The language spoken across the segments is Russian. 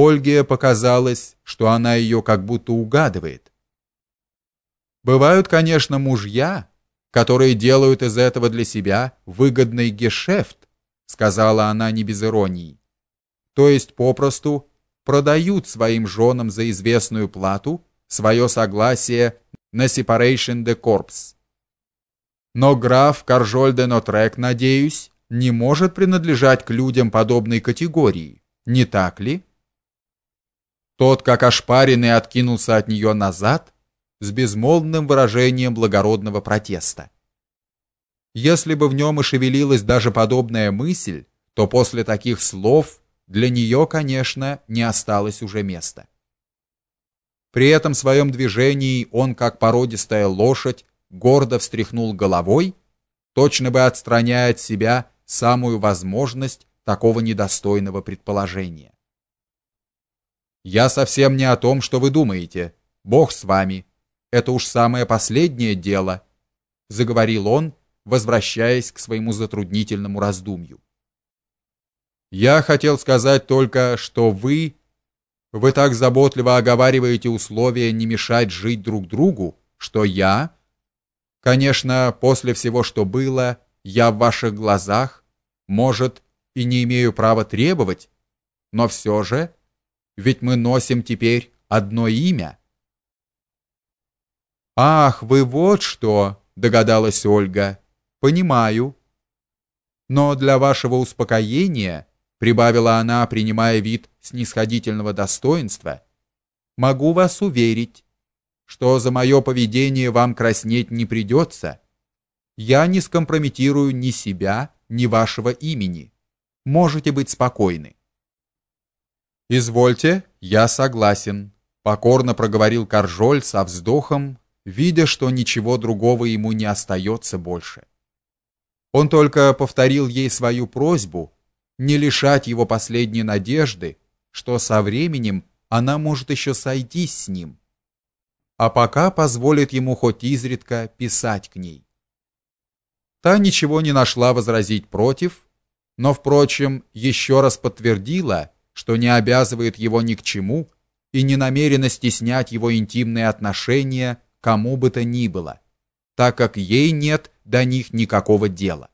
Ольге показалось, что она ее как будто угадывает. Бывают, конечно, мужья, которые делают из этого для себя выгодный гешефт, сказала она не без иронии. То есть попросту продают своим женам за известную плату свое согласие на separation de corps. Но граф Каржоль де Нотрек, надеюсь, не может принадлежать к людям подобной категории, не так ли? Тот, как ошпаренный, откинулся от нее назад с безмолвным выражением благородного протеста. Если бы в нем и шевелилась даже подобная мысль, то после таких слов для нее, конечно, не осталось уже места. При этом своем движении он, как породистая лошадь, гордо встряхнул головой, точно бы отстраняя от себя самую возможность такого недостойного предположения. Я совсем не о том, что вы думаете. Бог с вами. Это уж самое последнее дело, заговорил он, возвращаясь к своему затруднительному раздумью. Я хотел сказать только, что вы вы так заботливо оговариваете условия не мешать жить друг другу, что я, конечно, после всего, что было, я в ваших глазах, может, и не имею права требовать, но все же, ведь мы носим теперь одно имя. Ах, вы вот что, догадалась Ольга. Понимаю. Но для вашего успокоения прибавила она, принимая вид снисходительного достоинства, могу вас уверить, что за мое поведение вам краснеть не придется. Я не скомпрометирую ни себя, ни вашего имени. Можете быть спокойны. Извольте, я согласен, покорно проговорил Каржоль со вздохом, видя, что ничего другого ему не остается больше. Он только повторил ей свою просьбу не лишать его последней надежды, что со временем она может еще сойтись с ним, а пока позволит ему хоть изредка писать к ней. Та ничего не нашла возразить против, но впрочем, еще раз подтвердила, что не обязывает его ни к чему и не намерена стеснять его интимные отношения кому бы то ни было, так как ей нет до них никакого дела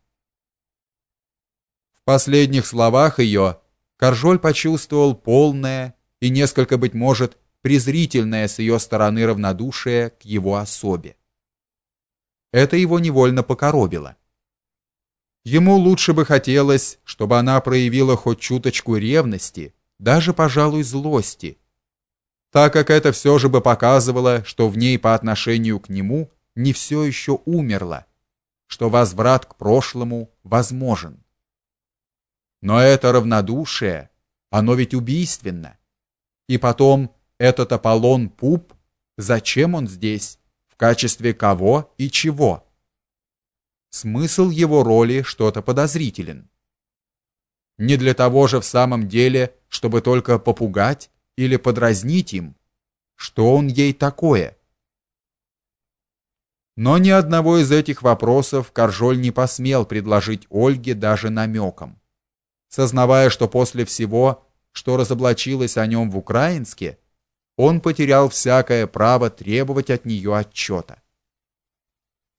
последних словах ее Каржоль почувствовал полное и несколько быть может презрительное с ее стороны равнодушие к его особе. Это его невольно покоробило. Ему лучше бы хотелось, чтобы она проявила хоть чуточку ревности, даже, пожалуй, злости, так как это все же бы показывало, что в ней по отношению к нему не все еще умерло, что возврат к прошлому возможен. Но это равнодушие, оно ведь убийственно. И потом этот Аполлон Пуп, зачем он здесь? В качестве кого и чего? Смысл его роли что-то подозрителен. Не для того же в самом деле, чтобы только попугать или подразнить им. Что он ей такое? Но ни одного из этих вопросов Каржоль не посмел предложить Ольге даже намеком сознавая, что после всего, что разоблачилось о нем в Украинске, он потерял всякое право требовать от нее отчета.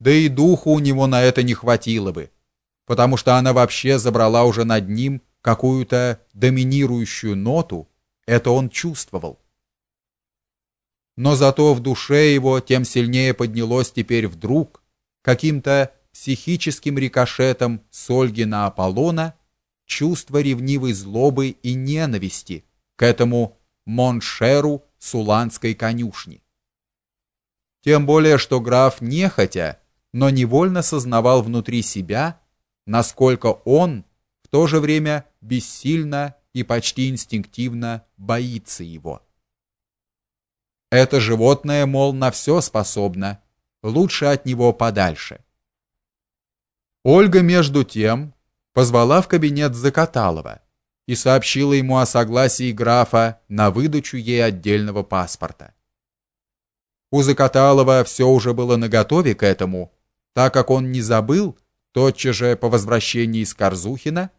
Да и духу у него на это не хватило бы, потому что она вообще забрала уже над ним какую-то доминирующую ноту, это он чувствовал. Но зато в душе его тем сильнее поднялось теперь вдруг каким-то психическим рикошетом с Ольги на Аполлона чувство ревнивой злобы и ненависти к этому моншеру суланской конюшни. Тем более, что граф нехотя, но невольно сознавал внутри себя, насколько он в то же время бессильно и почти инстинктивно боится его. Это животное, мол, на все способно, лучше от него подальше. Ольга между тем позвала в кабинет Закаталова и сообщила ему о согласии графа на выдачу ей отдельного паспорта. У Закаталова все уже было наготове к этому, так как он не забыл тотчас же по возвращении из Карзухина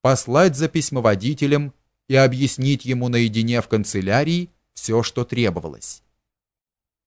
послать за письмоводителем и объяснить ему наедине в канцелярии все, что требовалось.